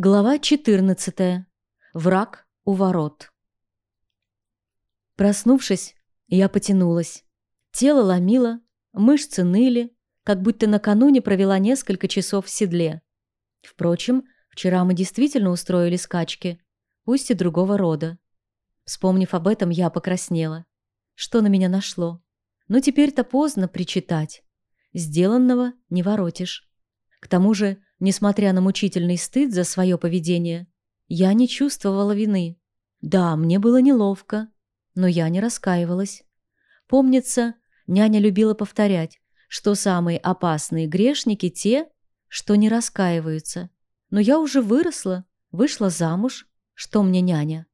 Глава 14. Враг у ворот. Проснувшись, я потянулась. Тело ломило, мышцы ныли, как будто накануне провела несколько часов в седле. Впрочем, вчера мы действительно устроили скачки, пусть и другого рода. Вспомнив об этом, я покраснела. Что на меня нашло? Но теперь-то поздно причитать. Сделанного не воротишь. К тому же, Несмотря на мучительный стыд за свое поведение, я не чувствовала вины. Да, мне было неловко, но я не раскаивалась. Помнится, няня любила повторять, что самые опасные грешники те, что не раскаиваются. Но я уже выросла, вышла замуж. Что мне няня?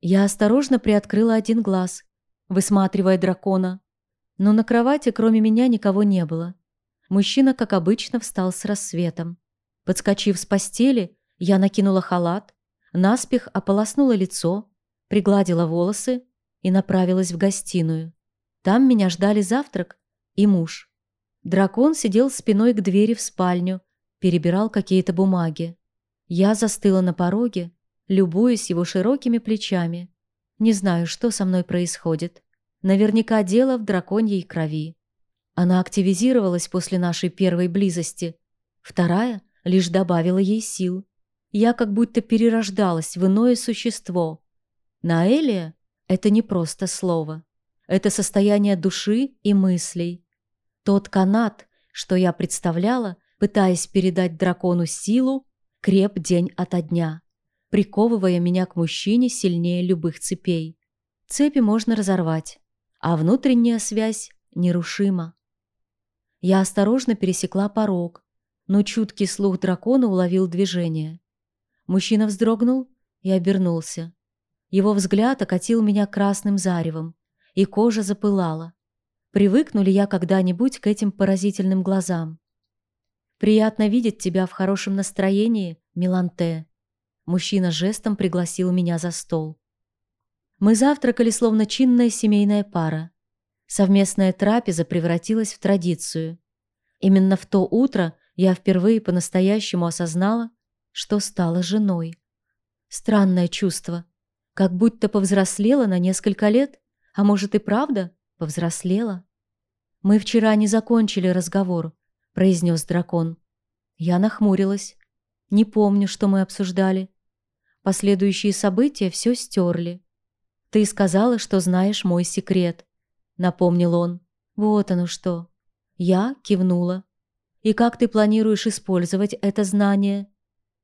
Я осторожно приоткрыла один глаз, высматривая дракона. Но на кровати кроме меня никого не было. Мужчина, как обычно, встал с рассветом. Подскочив с постели, я накинула халат, наспех ополоснула лицо, пригладила волосы и направилась в гостиную. Там меня ждали завтрак и муж. Дракон сидел спиной к двери в спальню, перебирал какие-то бумаги. Я застыла на пороге, любуясь его широкими плечами. Не знаю, что со мной происходит. Наверняка дело в драконьей крови. Она активизировалась после нашей первой близости. Вторая лишь добавила ей сил. Я как будто перерождалась в иное существо. Наэлия — это не просто слово. Это состояние души и мыслей. Тот канат, что я представляла, пытаясь передать дракону силу, креп день ото дня, приковывая меня к мужчине сильнее любых цепей. Цепи можно разорвать, а внутренняя связь нерушима. Я осторожно пересекла порог, но чуткий слух дракона уловил движение. Мужчина вздрогнул и обернулся. Его взгляд окатил меня красным заревом, и кожа запылала. Привыкну ли я когда-нибудь к этим поразительным глазам? «Приятно видеть тебя в хорошем настроении, Миланте». Мужчина жестом пригласил меня за стол. Мы завтракали, словно чинная семейная пара. Совместная трапеза превратилась в традицию. Именно в то утро я впервые по-настоящему осознала, что стала женой. Странное чувство, как будто повзрослела на несколько лет, а может и правда повзрослела. «Мы вчера не закончили разговор», — произнес дракон. Я нахмурилась. Не помню, что мы обсуждали. Последующие события все стерли. Ты сказала, что знаешь мой секрет напомнил он. Вот оно что. Я кивнула. И как ты планируешь использовать это знание?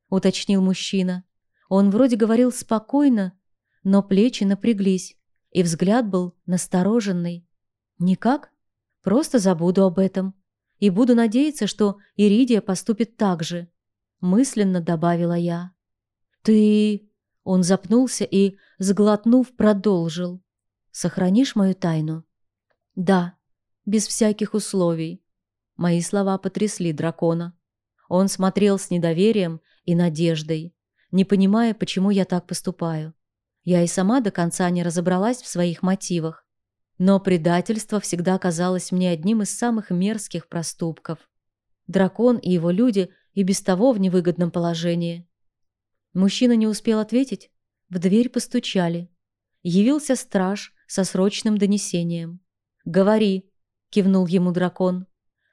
уточнил мужчина. Он вроде говорил спокойно, но плечи напряглись, и взгляд был настороженный. Никак? Просто забуду об этом и буду надеяться, что Иридия поступит так же, мысленно добавила я. Ты Он запнулся и, сглотнув, продолжил: Сохранишь мою тайну? Да, без всяких условий. Мои слова потрясли дракона. Он смотрел с недоверием и надеждой, не понимая, почему я так поступаю. Я и сама до конца не разобралась в своих мотивах. Но предательство всегда казалось мне одним из самых мерзких проступков. Дракон и его люди и без того в невыгодном положении. Мужчина не успел ответить. В дверь постучали. Явился страж со срочным донесением. «Говори», — кивнул ему дракон.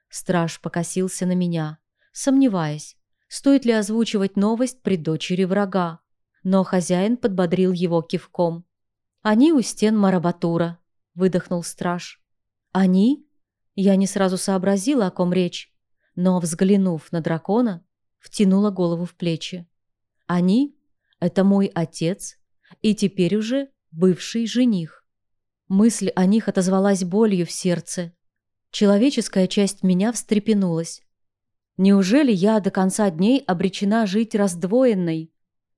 Страж покосился на меня, сомневаясь, стоит ли озвучивать новость при дочери врага. Но хозяин подбодрил его кивком. «Они у стен Марабатура», — выдохнул страж. «Они?» Я не сразу сообразила, о ком речь, но, взглянув на дракона, втянула голову в плечи. «Они — это мой отец и теперь уже бывший жених». Мысль о них отозвалась болью в сердце. Человеческая часть меня встрепенулась. Неужели я до конца дней обречена жить раздвоенной?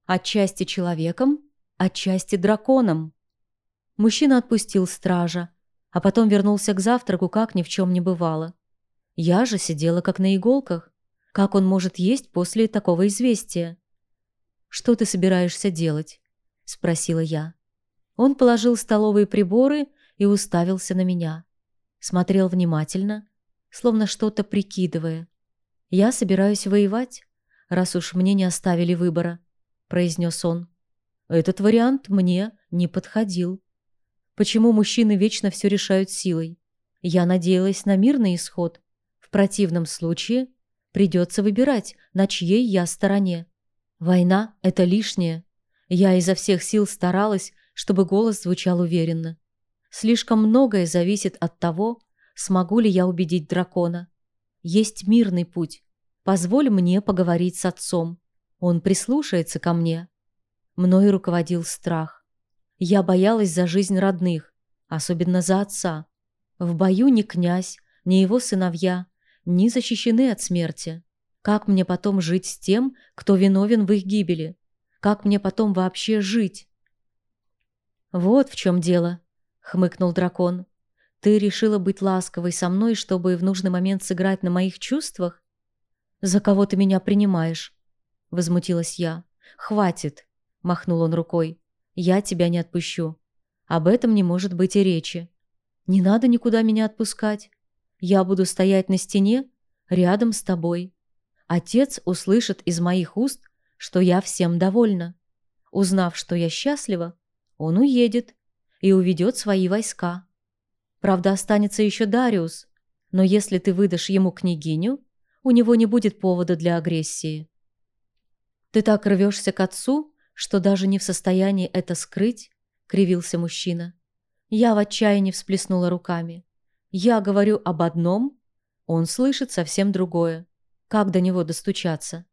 Отчасти человеком, отчасти драконом. Мужчина отпустил стража, а потом вернулся к завтраку, как ни в чем не бывало. Я же сидела как на иголках. Как он может есть после такого известия? «Что ты собираешься делать?» – спросила я. Он положил столовые приборы и уставился на меня. Смотрел внимательно, словно что-то прикидывая. Я собираюсь воевать. раз уж мне не оставили выбора», — произнес он. «Этот вариант мне не подходил. Почему мужчины вечно все решают силой? Я надеялась на мирный исход. В противном случае придется выбирать, на чьей я стороне. Война — это лишнее. Я изо всех сил старалась, чтобы голос звучал уверенно. Слишком многое зависит от того, смогу ли я убедить дракона. Есть мирный путь. Позволь мне поговорить с отцом. Он прислушается ко мне. Мною руководил страх. Я боялась за жизнь родных, особенно за отца. В бою ни князь, ни его сыновья не защищены от смерти. Как мне потом жить с тем, кто виновен в их гибели? Как мне потом вообще жить? Вот в чем дело, хмыкнул дракон. Ты решила быть ласковой со мной, чтобы в нужный момент сыграть на моих чувствах? За кого ты меня принимаешь? Возмутилась я. Хватит, махнул он рукой. Я тебя не отпущу. Об этом не может быть и речи. Не надо никуда меня отпускать. Я буду стоять на стене рядом с тобой. Отец услышит из моих уст, что я всем довольна. Узнав, что я счастлива, он уедет и уведет свои войска. Правда, останется еще Дариус, но если ты выдашь ему княгиню, у него не будет повода для агрессии. Ты так рвешься к отцу, что даже не в состоянии это скрыть, кривился мужчина. Я в отчаянии всплеснула руками. Я говорю об одном, он слышит совсем другое. Как до него достучаться?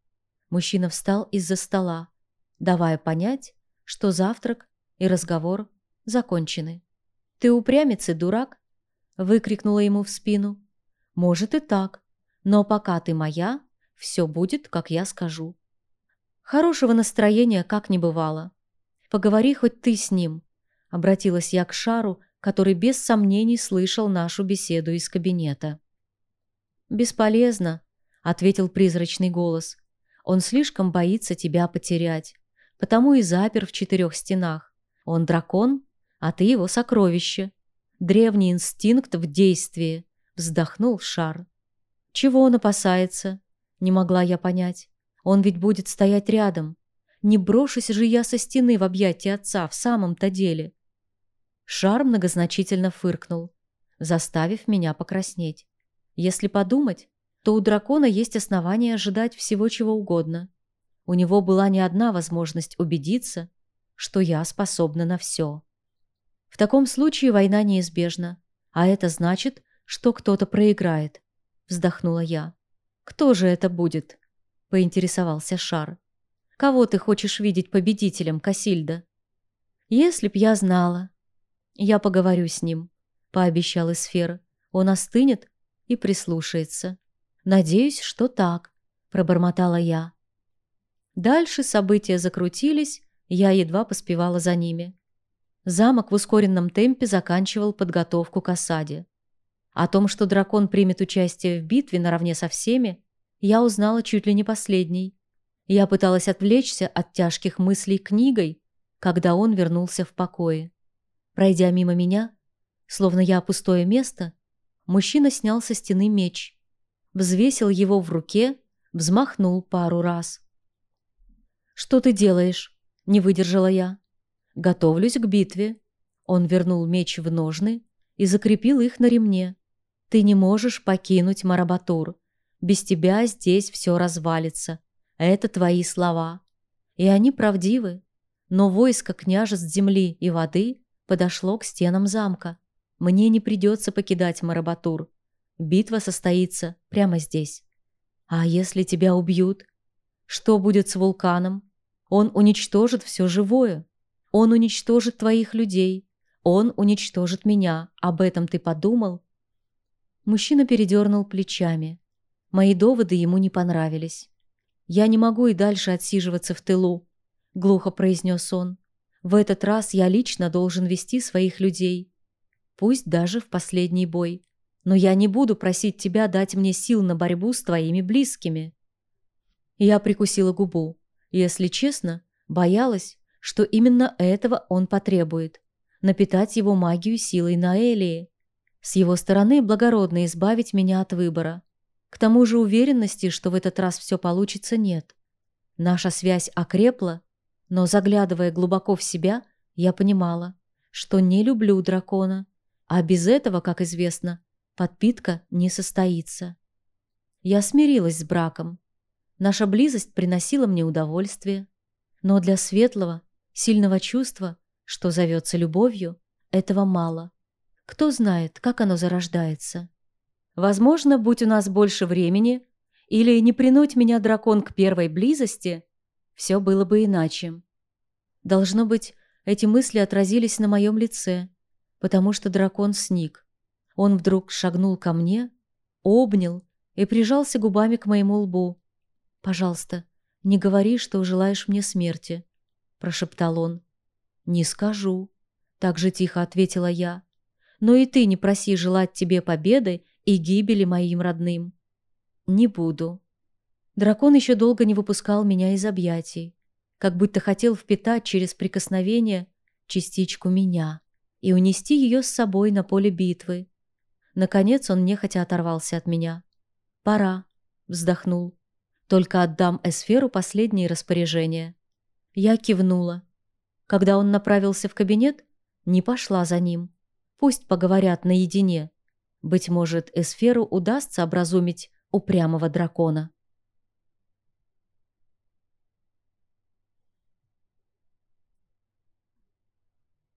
Мужчина встал из-за стола, давая понять, что завтрак и разговор закончены. «Ты упрямец и дурак?» — выкрикнула ему в спину. «Может и так, но пока ты моя, все будет, как я скажу». Хорошего настроения как не бывало. Поговори хоть ты с ним, Обратилась я к Шару, который без сомнений слышал нашу беседу из кабинета. «Бесполезно», — ответил призрачный голос. «Он слишком боится тебя потерять, потому и запер в четырех стенах. Он дракон, а ты его сокровище. Древний инстинкт в действии», — вздохнул Шар. «Чего он опасается?» — не могла я понять. «Он ведь будет стоять рядом. Не брошусь же я со стены в объятия отца в самом-то деле. Шар многозначительно фыркнул, заставив меня покраснеть. Если подумать, то у дракона есть основания ожидать всего чего угодно. У него была не одна возможность убедиться, что я способна на все. В таком случае война неизбежна, а это значит, что кто-то проиграет, вздохнула я. Кто же это будет? поинтересовался Шар. Кого ты хочешь видеть победителем, Касильда? Если б я знала, «Я поговорю с ним», — пообещал Эсфер. «Он остынет и прислушается». «Надеюсь, что так», — пробормотала я. Дальше события закрутились, я едва поспевала за ними. Замок в ускоренном темпе заканчивал подготовку к осаде. О том, что дракон примет участие в битве наравне со всеми, я узнала чуть ли не последней. Я пыталась отвлечься от тяжких мыслей книгой, когда он вернулся в покое. Пройдя мимо меня, словно я пустое место, мужчина снял со стены меч, взвесил его в руке, взмахнул пару раз. «Что ты делаешь?» — не выдержала я. «Готовлюсь к битве». Он вернул меч в ножны и закрепил их на ремне. «Ты не можешь покинуть Марабатур. Без тебя здесь все развалится. Это твои слова. И они правдивы. Но войско княжеств земли и воды подошло к стенам замка. Мне не придется покидать Марабатур. Битва состоится прямо здесь. А если тебя убьют? Что будет с вулканом? Он уничтожит все живое. Он уничтожит твоих людей. Он уничтожит меня. Об этом ты подумал? Мужчина передернул плечами. Мои доводы ему не понравились. «Я не могу и дальше отсиживаться в тылу», — глухо произнес он. В этот раз я лично должен вести своих людей. Пусть даже в последний бой. Но я не буду просить тебя дать мне сил на борьбу с твоими близкими. Я прикусила губу. Если честно, боялась, что именно этого он потребует. Напитать его магию силой на Элии. С его стороны благородно избавить меня от выбора. К тому же уверенности, что в этот раз все получится, нет. Наша связь окрепла, но, заглядывая глубоко в себя, я понимала, что не люблю дракона, а без этого, как известно, подпитка не состоится. Я смирилась с браком. Наша близость приносила мне удовольствие, но для светлого, сильного чувства, что зовется любовью, этого мало. Кто знает, как оно зарождается. Возможно, будь у нас больше времени, или не принуть меня дракон к первой близости, все было бы иначе. Должно быть, эти мысли отразились на моем лице, потому что дракон сник. Он вдруг шагнул ко мне, обнял и прижался губами к моему лбу. «Пожалуйста, не говори, что желаешь мне смерти», — прошептал он. «Не скажу», — так же тихо ответила я. «Но и ты не проси желать тебе победы и гибели моим родным». «Не буду». Дракон еще долго не выпускал меня из объятий, как будто хотел впитать через прикосновение частичку меня и унести ее с собой на поле битвы. Наконец он нехотя оторвался от меня. «Пора», — вздохнул. «Только отдам Эсферу последние распоряжения». Я кивнула. Когда он направился в кабинет, не пошла за ним. Пусть поговорят наедине. Быть может, Эсферу удастся образумить упрямого дракона.